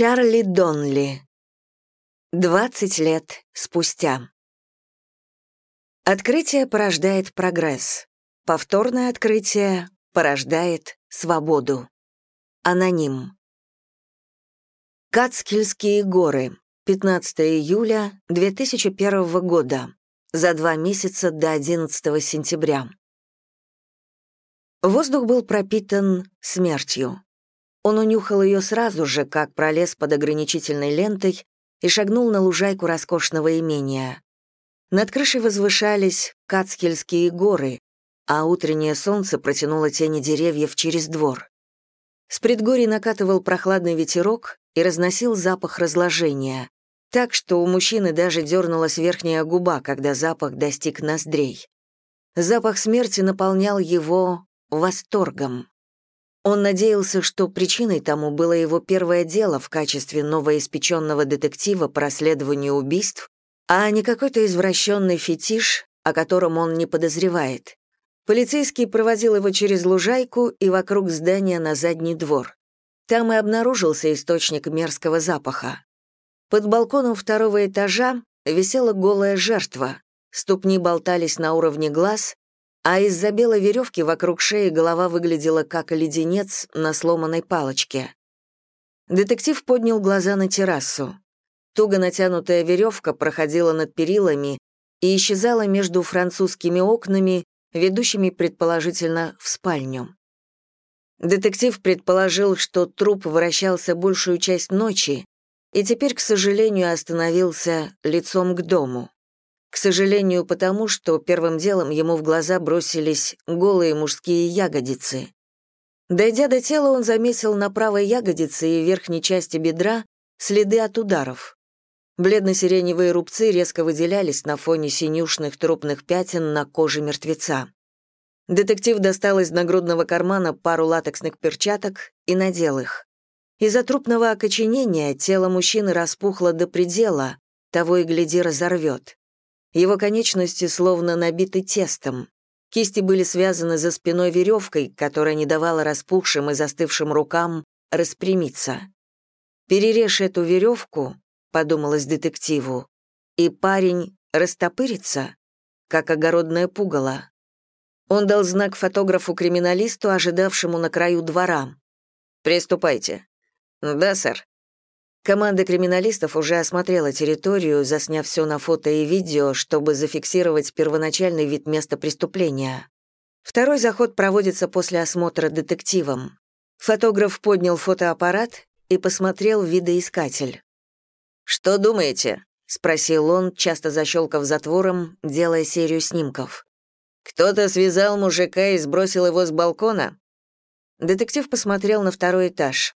Чарли Донли. 20 лет спустя. Открытие порождает прогресс. Повторное открытие порождает свободу. Аноним. Кацкильские горы. 15 июля 2001 года. За два месяца до 11 сентября. Воздух был пропитан смертью. Он унюхал ее сразу же, как пролез под ограничительной лентой и шагнул на лужайку роскошного имения. Над крышей возвышались Кацкельские горы, а утреннее солнце протянуло тени деревьев через двор. С предгорий накатывал прохладный ветерок и разносил запах разложения, так что у мужчины даже дернулась верхняя губа, когда запах достиг ноздрей. Запах смерти наполнял его восторгом. Он надеялся, что причиной тому было его первое дело в качестве новоиспеченного детектива по расследованию убийств, а не какой-то извращенный фетиш, о котором он не подозревает. Полицейский проводил его через лужайку и вокруг здания на задний двор. Там и обнаружился источник мерзкого запаха. Под балконом второго этажа висела голая жертва, ступни болтались на уровне глаз, а из-за белой веревки вокруг шеи голова выглядела как леденец на сломанной палочке. Детектив поднял глаза на террасу. Туго натянутая веревка проходила над перилами и исчезала между французскими окнами, ведущими предположительно в спальню. Детектив предположил, что труп вращался большую часть ночи и теперь, к сожалению, остановился лицом к дому. К сожалению, потому что первым делом ему в глаза бросились голые мужские ягодицы. Дойдя до тела, он заметил на правой ягодице и верхней части бедра следы от ударов. Бледно-сиреневые рубцы резко выделялись на фоне синюшных трупных пятен на коже мертвеца. Детектив достал из нагрудного кармана пару латексных перчаток и надел их. Из-за трупного окоченения тело мужчины распухло до предела, того и гляди разорвет. Его конечности словно набиты тестом. Кисти были связаны за спиной веревкой, которая не давала распухшим и застывшим рукам распрямиться. «Перережь эту веревку», — подумалось детективу, «и парень растопырится, как огородное пугало». Он дал знак фотографу-криминалисту, ожидавшему на краю двора. «Приступайте». «Да, сэр». Команда криминалистов уже осмотрела территорию, засняв все на фото и видео, чтобы зафиксировать первоначальный вид места преступления. Второй заход проводится после осмотра детективом. Фотограф поднял фотоаппарат и посмотрел видоискатель. «Что думаете?» — спросил он, часто защелкав затвором, делая серию снимков. «Кто-то связал мужика и сбросил его с балкона?» Детектив посмотрел на второй этаж.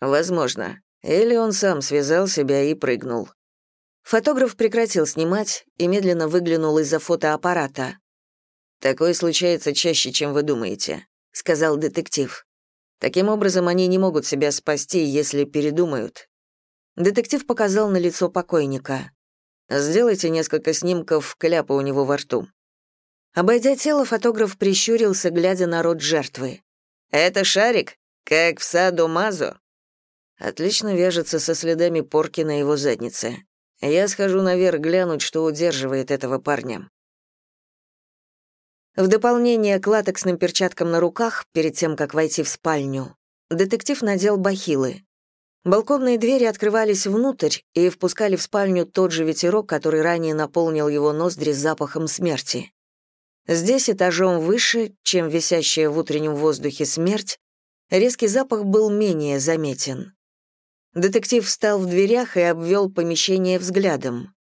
«Возможно. Или он сам связал себя и прыгнул. Фотограф прекратил снимать и медленно выглянул из-за фотоаппарата. «Такое случается чаще, чем вы думаете», — сказал детектив. «Таким образом, они не могут себя спасти, если передумают». Детектив показал на лицо покойника. «Сделайте несколько снимков кляпа у него во рту». Обойдя тело, фотограф прищурился, глядя на рот жертвы. «Это шарик? Как в саду Мазо?» Отлично вяжется со следами порки на его заднице. Я схожу наверх глянуть, что удерживает этого парня. В дополнение к латексным перчаткам на руках, перед тем, как войти в спальню, детектив надел бахилы. Балконные двери открывались внутрь и впускали в спальню тот же ветерок, который ранее наполнил его ноздри запахом смерти. Здесь этажом выше, чем висящая в утреннем воздухе смерть, резкий запах был менее заметен. Детектив встал в дверях и обвел помещение взглядом.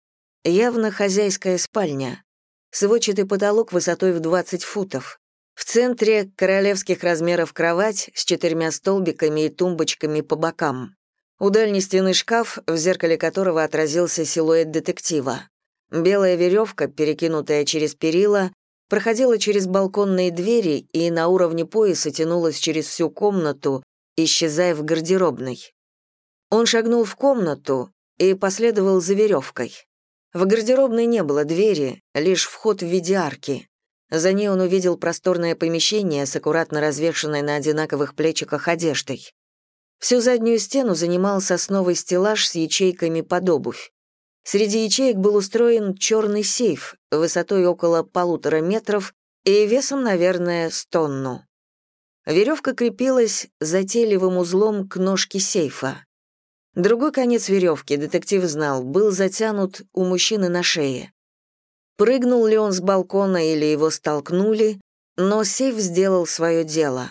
Явно хозяйская спальня. Сводчатый потолок высотой в 20 футов. В центре королевских размеров кровать с четырьмя столбиками и тумбочками по бокам. У дальней стены шкаф, в зеркале которого отразился силуэт детектива. Белая веревка, перекинутая через перила, проходила через балконные двери и на уровне пояса тянулась через всю комнату, исчезая в гардеробной. Он шагнул в комнату и последовал за веревкой. В гардеробной не было двери, лишь вход в виде арки. За ней он увидел просторное помещение с аккуратно развешанной на одинаковых плечиках одеждой. Всю заднюю стену занимал сосновый стеллаж с ячейками под обувь. Среди ячеек был устроен черный сейф высотой около полутора метров и весом, наверное, с тонну. Веревка крепилась затейливым узлом к ножке сейфа. Другой конец веревки, детектив знал, был затянут у мужчины на шее. Прыгнул ли он с балкона или его столкнули, но сейф сделал свое дело.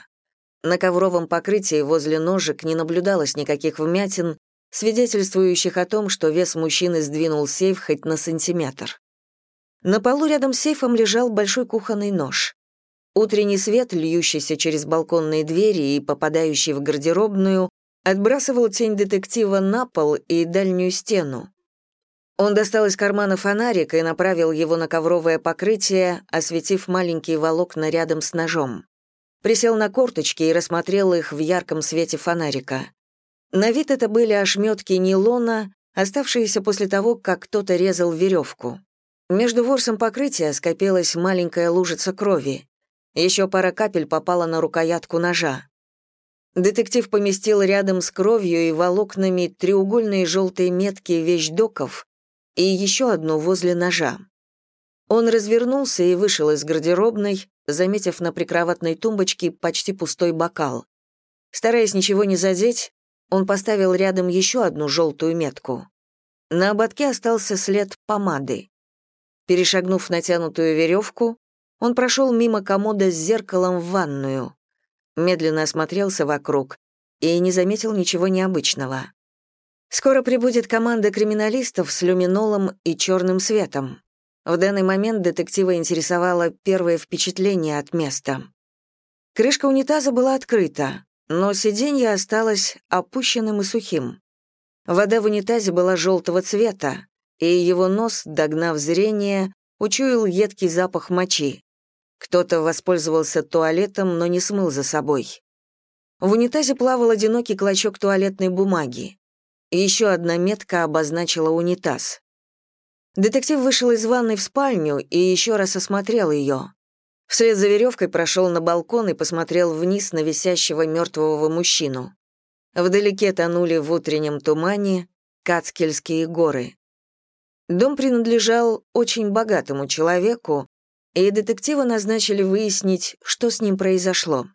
На ковровом покрытии возле ножек не наблюдалось никаких вмятин, свидетельствующих о том, что вес мужчины сдвинул сейф хоть на сантиметр. На полу рядом с сейфом лежал большой кухонный нож. Утренний свет, льющийся через балконные двери и попадающий в гардеробную, отбрасывал тень детектива на пол и дальнюю стену. Он достал из кармана фонарик и направил его на ковровое покрытие, осветив маленькие волокна рядом с ножом присел на корточки и рассмотрел их в ярком свете фонарика. На вид это были ошметки нейлона, оставшиеся после того, как кто-то резал веревку. Между ворсом покрытия скопилась маленькая лужица крови. Еще пара капель попала на рукоятку ножа. Детектив поместил рядом с кровью и волокнами треугольные желтые метки вещдоков и еще одну возле ножа. Он развернулся и вышел из гардеробной, заметив на прикроватной тумбочке почти пустой бокал. Стараясь ничего не задеть, он поставил рядом еще одну желтую метку. На ободке остался след помады. Перешагнув натянутую веревку, он прошел мимо комода с зеркалом в ванную, медленно осмотрелся вокруг и не заметил ничего необычного. Скоро прибудет команда криминалистов с люминолом и черным светом. В данный момент детектива интересовало первое впечатление от места. Крышка унитаза была открыта, но сиденье осталось опущенным и сухим. Вода в унитазе была желтого цвета, и его нос, догнав зрение, учуял едкий запах мочи. Кто-то воспользовался туалетом, но не смыл за собой. В унитазе плавал одинокий клочок туалетной бумаги. Еще одна метка обозначила унитаз. Детектив вышел из ванной в спальню и еще раз осмотрел ее. Вслед за веревкой прошел на балкон и посмотрел вниз на висящего мертвого мужчину. Вдалеке тонули в утреннем тумане Кацкельские горы. Дом принадлежал очень богатому человеку, и детектива назначили выяснить, что с ним произошло.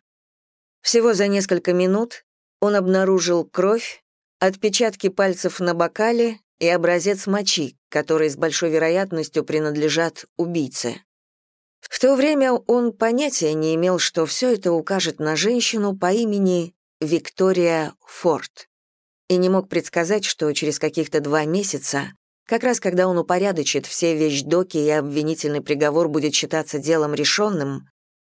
Всего за несколько минут он обнаружил кровь, отпечатки пальцев на бокале и образец мочи, которые с большой вероятностью принадлежат убийце. В то время он понятия не имел, что все это укажет на женщину по имени Виктория Форд, и не мог предсказать, что через каких-то два месяца, как раз когда он упорядочит все вещдоки и обвинительный приговор будет считаться делом решенным,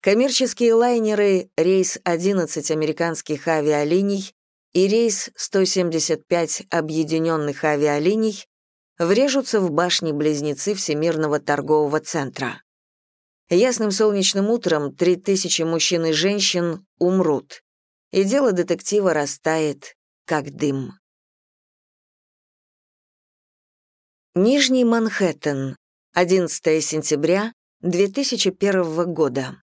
коммерческие лайнеры рейс 11 американских авиалиний и рейс 175 объединенных авиалиний врежутся в башни-близнецы Всемирного торгового центра. Ясным солнечным утром 3000 мужчин и женщин умрут, и дело детектива растает, как дым. Нижний Манхэттен, 11 сентября 2001 года.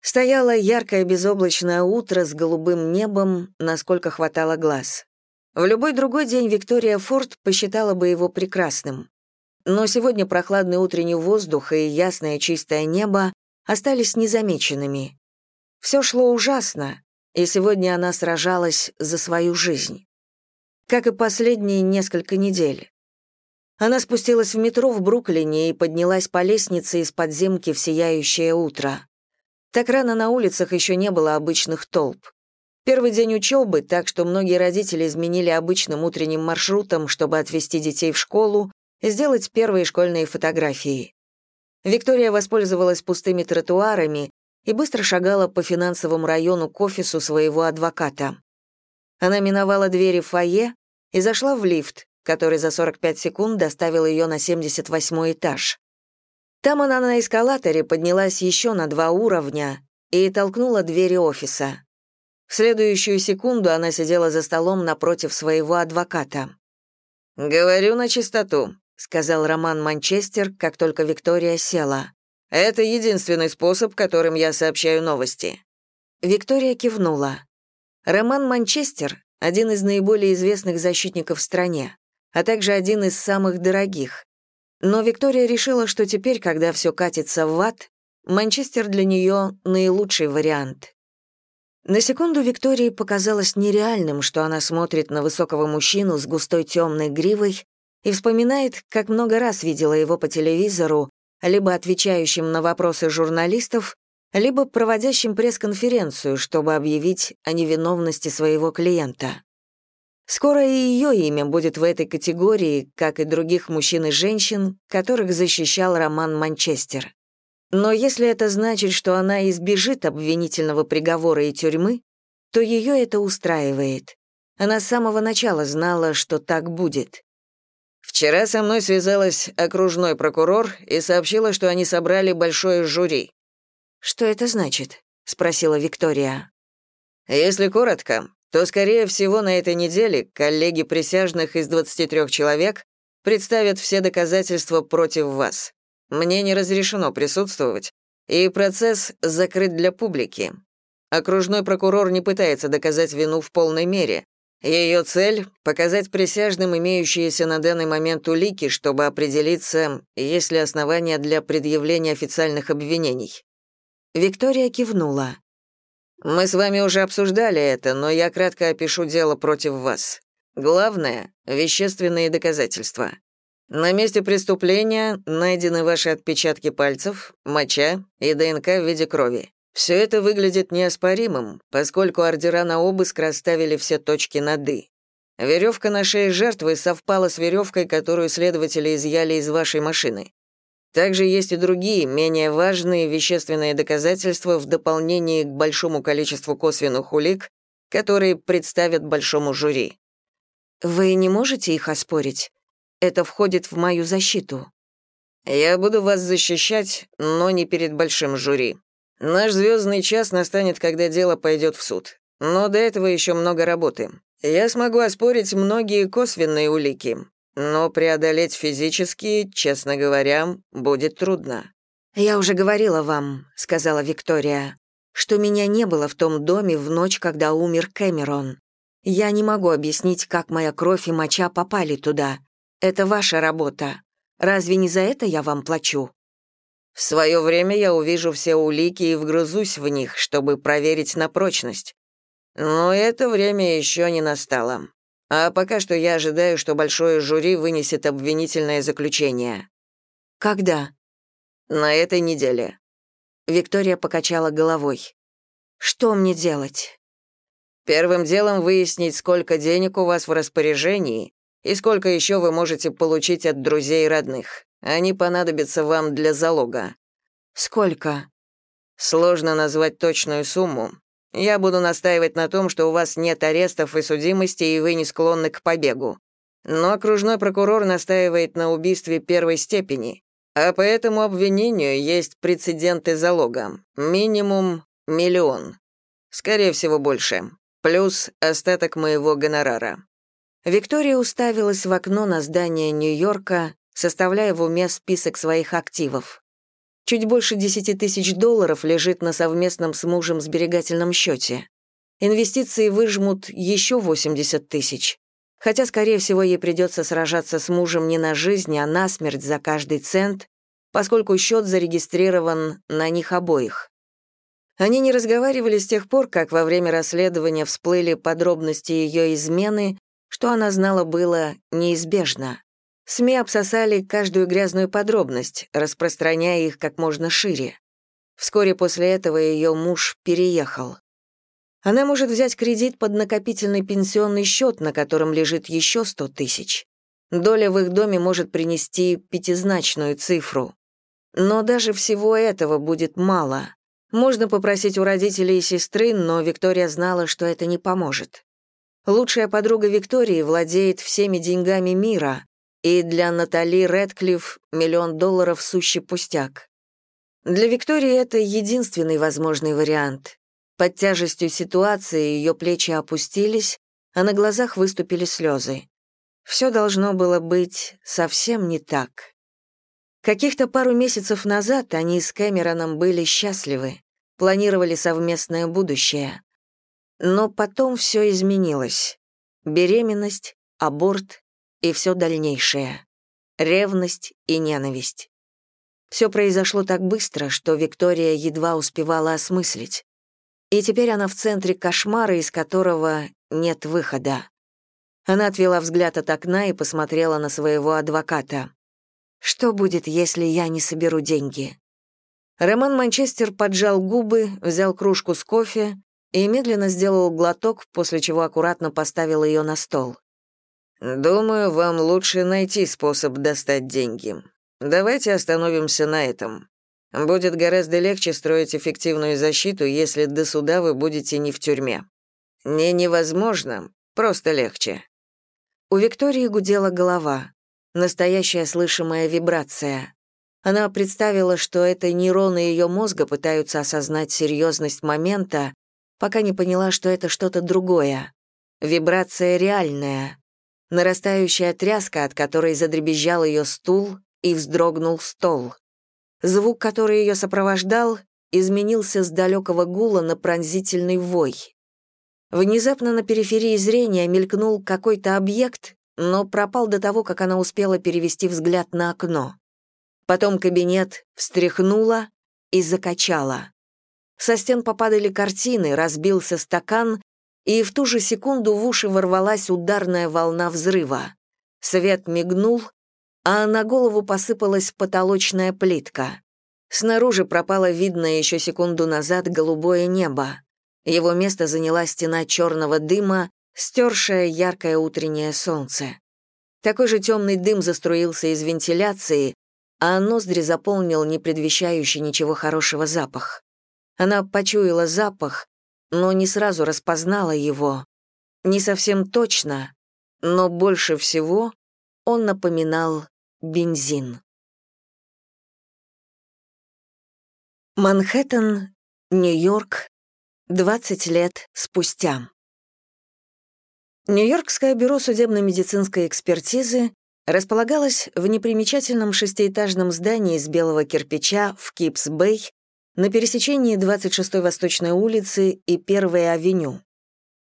Стояло яркое безоблачное утро с голубым небом, насколько хватало глаз. В любой другой день Виктория Форд посчитала бы его прекрасным. Но сегодня прохладный утренний воздух и ясное чистое небо остались незамеченными. Все шло ужасно, и сегодня она сражалась за свою жизнь. Как и последние несколько недель. Она спустилась в метро в Бруклине и поднялась по лестнице из подземки в сияющее утро. Так рано на улицах еще не было обычных толп. Первый день учебы, так что многие родители изменили обычным утренним маршрутом, чтобы отвезти детей в школу и сделать первые школьные фотографии. Виктория воспользовалась пустыми тротуарами и быстро шагала по финансовому району к офису своего адвоката. Она миновала двери фойе и зашла в лифт, который за 45 секунд доставил ее на 78 этаж. Там она на эскалаторе поднялась еще на два уровня и толкнула двери офиса. В следующую секунду она сидела за столом напротив своего адвоката. «Говорю на чистоту», — сказал Роман Манчестер, как только Виктория села. «Это единственный способ, которым я сообщаю новости». Виктория кивнула. Роман Манчестер — один из наиболее известных защитников в стране, а также один из самых дорогих. Но Виктория решила, что теперь, когда все катится в ад, Манчестер для нее наилучший вариант. На секунду Виктории показалось нереальным, что она смотрит на высокого мужчину с густой темной гривой и вспоминает, как много раз видела его по телевизору, либо отвечающим на вопросы журналистов, либо проводящим пресс-конференцию, чтобы объявить о невиновности своего клиента. Скоро и ее имя будет в этой категории, как и других мужчин и женщин, которых защищал Роман Манчестер. Но если это значит, что она избежит обвинительного приговора и тюрьмы, то ее это устраивает. Она с самого начала знала, что так будет. Вчера со мной связалась окружной прокурор и сообщила, что они собрали большое жюри. «Что это значит?» — спросила Виктория. «Если коротко, то, скорее всего, на этой неделе коллеги присяжных из 23 человек представят все доказательства против вас. Мне не разрешено присутствовать, и процесс закрыт для публики. Окружной прокурор не пытается доказать вину в полной мере. Ее цель — показать присяжным имеющиеся на данный момент улики, чтобы определиться, есть ли основания для предъявления официальных обвинений. Виктория кивнула. Мы с вами уже обсуждали это, но я кратко опишу дело против вас. Главное — вещественные доказательства. На месте преступления найдены ваши отпечатки пальцев, моча и ДНК в виде крови. Все это выглядит неоспоримым, поскольку ордера на обыск расставили все точки над «и». Веревка на шее жертвы совпала с веревкой, которую следователи изъяли из вашей машины. Также есть и другие, менее важные вещественные доказательства в дополнение к большому количеству косвенных улик, которые представят большому жюри. Вы не можете их оспорить? Это входит в мою защиту. Я буду вас защищать, но не перед большим жюри. Наш звездный час настанет, когда дело пойдет в суд. Но до этого еще много работы. Я смогу оспорить многие косвенные улики, но преодолеть физически, честно говоря, будет трудно. «Я уже говорила вам», — сказала Виктория, «что меня не было в том доме в ночь, когда умер Кэмерон. Я не могу объяснить, как моя кровь и моча попали туда. Это ваша работа. Разве не за это я вам плачу?» «В свое время я увижу все улики и вгрызусь в них, чтобы проверить на прочность. Но это время еще не настало. А пока что я ожидаю, что большое жюри вынесет обвинительное заключение. Когда? На этой неделе. Виктория покачала головой. Что мне делать? Первым делом выяснить, сколько денег у вас в распоряжении и сколько еще вы можете получить от друзей и родных. Они понадобятся вам для залога. Сколько? Сложно назвать точную сумму, я буду настаивать на том, что у вас нет арестов и судимости, и вы не склонны к побегу. Но окружной прокурор настаивает на убийстве первой степени, а по этому обвинению есть прецеденты залога. Минимум миллион. Скорее всего, больше. Плюс остаток моего гонорара. Виктория уставилась в окно на здание Нью-Йорка, составляя в уме список своих активов. Чуть больше 10 тысяч долларов лежит на совместном с мужем сберегательном счете. Инвестиции выжмут еще 80 тысяч. Хотя, скорее всего, ей придется сражаться с мужем не на жизнь, а на смерть за каждый цент, поскольку счет зарегистрирован на них обоих. Они не разговаривали с тех пор, как во время расследования всплыли подробности ее измены, что она знала было неизбежно. СМИ обсосали каждую грязную подробность, распространяя их как можно шире. Вскоре после этого ее муж переехал. Она может взять кредит под накопительный пенсионный счет, на котором лежит еще 100 тысяч. Доля в их доме может принести пятизначную цифру. Но даже всего этого будет мало. Можно попросить у родителей и сестры, но Виктория знала, что это не поможет. Лучшая подруга Виктории владеет всеми деньгами мира, и для Натали Рэдклифф миллион долларов — сущий пустяк. Для Виктории это единственный возможный вариант. Под тяжестью ситуации ее плечи опустились, а на глазах выступили слезы. Все должно было быть совсем не так. Каких-то пару месяцев назад они с Кэмероном были счастливы, планировали совместное будущее. Но потом все изменилось. Беременность, аборт и все дальнейшее. Ревность и ненависть. Все произошло так быстро, что Виктория едва успевала осмыслить. И теперь она в центре кошмара, из которого нет выхода. Она отвела взгляд от окна и посмотрела на своего адвоката. «Что будет, если я не соберу деньги?» Роман Манчестер поджал губы, взял кружку с кофе и медленно сделал глоток, после чего аккуратно поставил ее на стол. «Думаю, вам лучше найти способ достать деньги. Давайте остановимся на этом. Будет гораздо легче строить эффективную защиту, если до суда вы будете не в тюрьме. Не невозможно, просто легче». У Виктории гудела голова. Настоящая слышимая вибрация. Она представила, что это нейроны ее мозга пытаются осознать серьезность момента, пока не поняла, что это что-то другое. Вибрация реальная. Нарастающая тряска, от которой задребезжал ее стул и вздрогнул стол. Звук, который ее сопровождал, изменился с далекого гула на пронзительный вой. Внезапно на периферии зрения мелькнул какой-то объект, но пропал до того, как она успела перевести взгляд на окно. Потом кабинет встряхнула и закачала. Со стен попадали картины, разбился стакан, и в ту же секунду в уши ворвалась ударная волна взрыва. Свет мигнул, а на голову посыпалась потолочная плитка. Снаружи пропало видное еще секунду назад голубое небо. Его место заняла стена черного дыма, стершая яркое утреннее солнце. Такой же темный дым заструился из вентиляции, а ноздри заполнил не предвещающий ничего хорошего запах. Она почуяла запах, но не сразу распознала его. Не совсем точно, но больше всего он напоминал бензин. Манхэттен, Нью-Йорк, 20 лет спустя. Нью-Йоркское бюро судебно-медицинской экспертизы располагалось в непримечательном шестиэтажном здании из белого кирпича в Кипс-Бэй на пересечении 26-й Восточной улицы и 1-й авеню.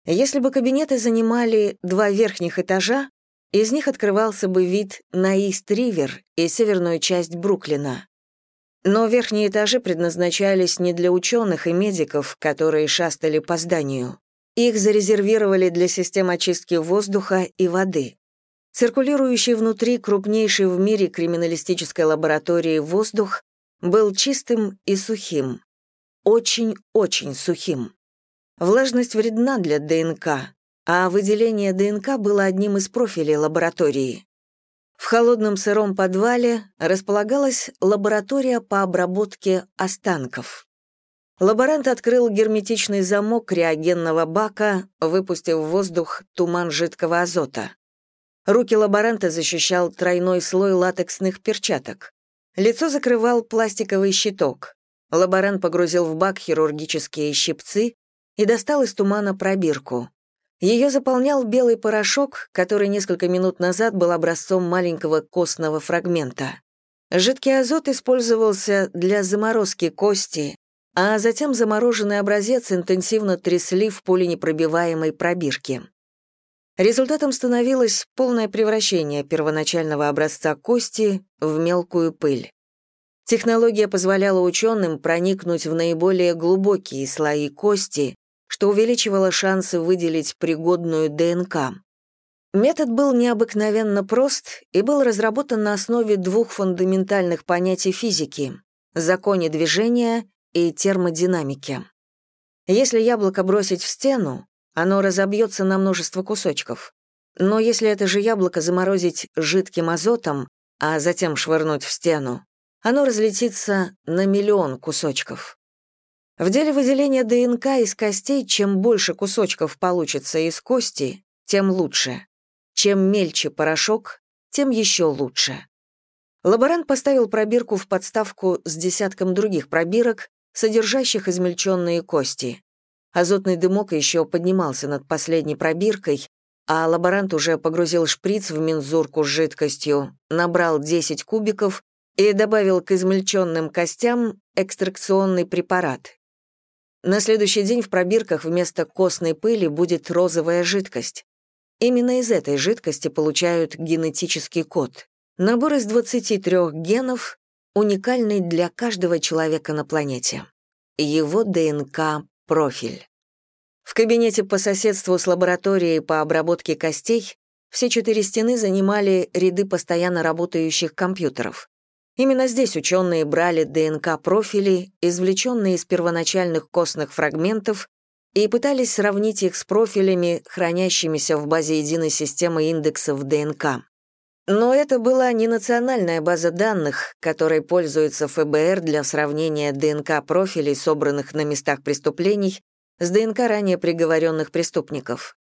Если бы кабинеты занимали два верхних этажа, из них открывался бы вид на Ист-Ривер и северную часть Бруклина. Но верхние этажи предназначались не для ученых и медиков, которые шастали по зданию. Их зарезервировали для систем очистки воздуха и воды. Циркулирующий внутри крупнейшей в мире криминалистической лаборатории воздух был чистым и сухим. Очень-очень сухим. Влажность вредна для ДНК, а выделение ДНК было одним из профилей лаборатории. В холодном сыром подвале располагалась лаборатория по обработке останков. Лаборант открыл герметичный замок реагенного бака, выпустив в воздух туман жидкого азота. Руки лаборанта защищал тройной слой латексных перчаток. Лицо закрывал пластиковый щиток. Лаборант погрузил в бак хирургические щипцы и достал из тумана пробирку. Ее заполнял белый порошок, который несколько минут назад был образцом маленького костного фрагмента. Жидкий азот использовался для заморозки кости, а затем замороженный образец интенсивно трясли в пуленепробиваемой пробирке. Результатом становилось полное превращение первоначального образца кости в мелкую пыль. Технология позволяла ученым проникнуть в наиболее глубокие слои кости, что увеличивало шансы выделить пригодную ДНК. Метод был необыкновенно прост и был разработан на основе двух фундаментальных понятий физики — законе движения и термодинамики. Если яблоко бросить в стену, оно разобьется на множество кусочков. Но если это же яблоко заморозить жидким азотом, а затем швырнуть в стену, оно разлетится на миллион кусочков. В деле выделения ДНК из костей чем больше кусочков получится из кости, тем лучше. Чем мельче порошок, тем еще лучше. Лаборант поставил пробирку в подставку с десятком других пробирок, содержащих измельченные кости. Азотный дымок еще поднимался над последней пробиркой, а лаборант уже погрузил шприц в мензурку с жидкостью, набрал 10 кубиков и добавил к измельченным костям экстракционный препарат. На следующий день в пробирках вместо костной пыли будет розовая жидкость. Именно из этой жидкости получают генетический код. Набор из 23 генов, уникальный для каждого человека на планете. Его ДНК-профиль. В кабинете по соседству с лабораторией по обработке костей все четыре стены занимали ряды постоянно работающих компьютеров. Именно здесь ученые брали ДНК-профили, извлеченные из первоначальных костных фрагментов, и пытались сравнить их с профилями, хранящимися в базе единой системы индексов ДНК. Но это была не национальная база данных, которой пользуется ФБР для сравнения ДНК-профилей, собранных на местах преступлений, с ДНК ранее приговоренных преступников.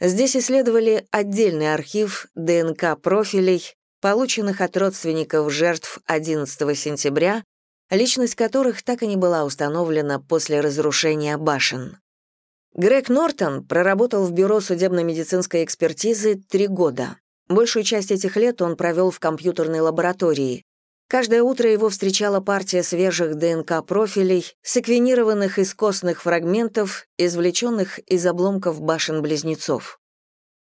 Здесь исследовали отдельный архив ДНК-профилей, полученных от родственников жертв 11 сентября, личность которых так и не была установлена после разрушения башен. Грег Нортон проработал в Бюро судебно-медицинской экспертизы три года. Большую часть этих лет он провел в компьютерной лаборатории. Каждое утро его встречала партия свежих ДНК-профилей, секвенированных из костных фрагментов, извлеченных из обломков башен-близнецов.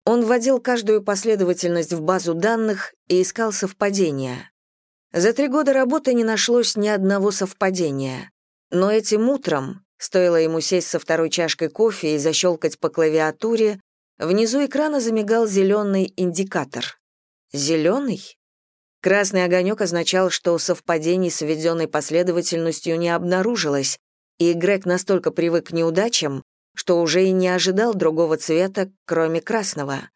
Он вводил каждую последовательность в базу данных и искал совпадения. За три года работы не нашлось ни одного совпадения. Но этим утром Стоило ему сесть со второй чашкой кофе и защелкать по клавиатуре, внизу экрана замигал зеленый индикатор. Зеленый? Красный огонек означал, что совпадений с введенной последовательностью не обнаружилось, и Грег настолько привык к неудачам, что уже и не ожидал другого цвета, кроме красного.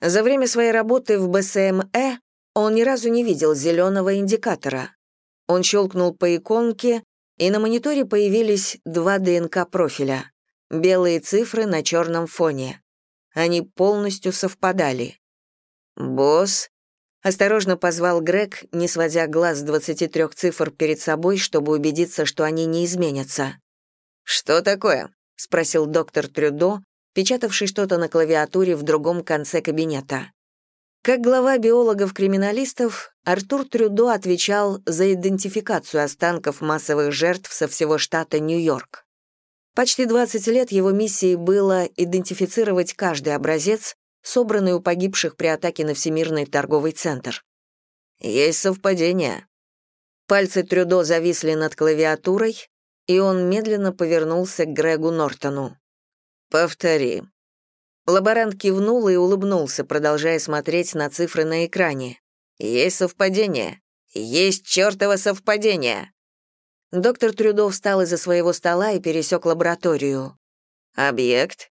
За время своей работы в БСМЭ он ни разу не видел зеленого индикатора. Он щелкнул по иконке, и на мониторе появились два ДНК-профиля. Белые цифры на черном фоне. Они полностью совпадали. «Босс», — осторожно позвал Грег, не сводя глаз с 23 цифр перед собой, чтобы убедиться, что они не изменятся. «Что такое?» — спросил доктор Трюдо, печатавший что-то на клавиатуре в другом конце кабинета. Как глава биологов-криминалистов, Артур Трюдо отвечал за идентификацию останков массовых жертв со всего штата Нью-Йорк. Почти 20 лет его миссией было идентифицировать каждый образец, собранный у погибших при атаке на Всемирный торговый центр. Есть совпадение. Пальцы Трюдо зависли над клавиатурой, и он медленно повернулся к Грегу Нортону. «Повтори», Лаборант кивнул и улыбнулся, продолжая смотреть на цифры на экране. «Есть совпадение! Есть чертово совпадение!» Доктор Трюдо встал из-за своего стола и пересек лабораторию. «Объект?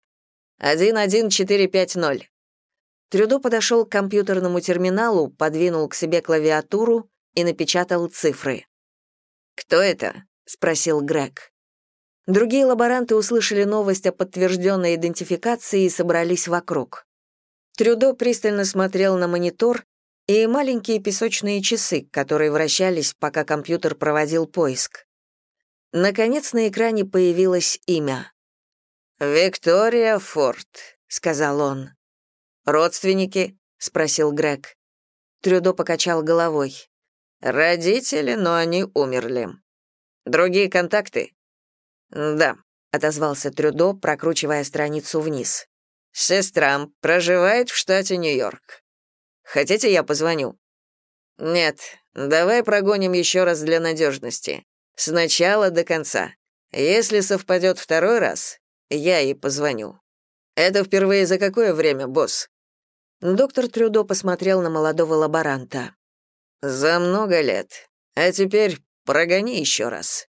11450». Трюдо подошел к компьютерному терминалу, подвинул к себе клавиатуру и напечатал цифры. «Кто это?» — спросил Грег. Другие лаборанты услышали новость о подтвержденной идентификации и собрались вокруг. Трюдо пристально смотрел на монитор и маленькие песочные часы, которые вращались, пока компьютер проводил поиск. Наконец на экране появилось имя. «Виктория Форд», — сказал он. «Родственники?» — спросил Грег. Трюдо покачал головой. «Родители, но они умерли. Другие контакты?» «Да», — отозвался Трюдо, прокручивая страницу вниз. «Сестра проживает в штате Нью-Йорк. Хотите, я позвоню?» «Нет, давай прогоним еще раз для надежности. Сначала до конца. Если совпадет второй раз, я ей позвоню. Это впервые за какое время, босс?» Доктор Трюдо посмотрел на молодого лаборанта. «За много лет. А теперь прогони еще раз».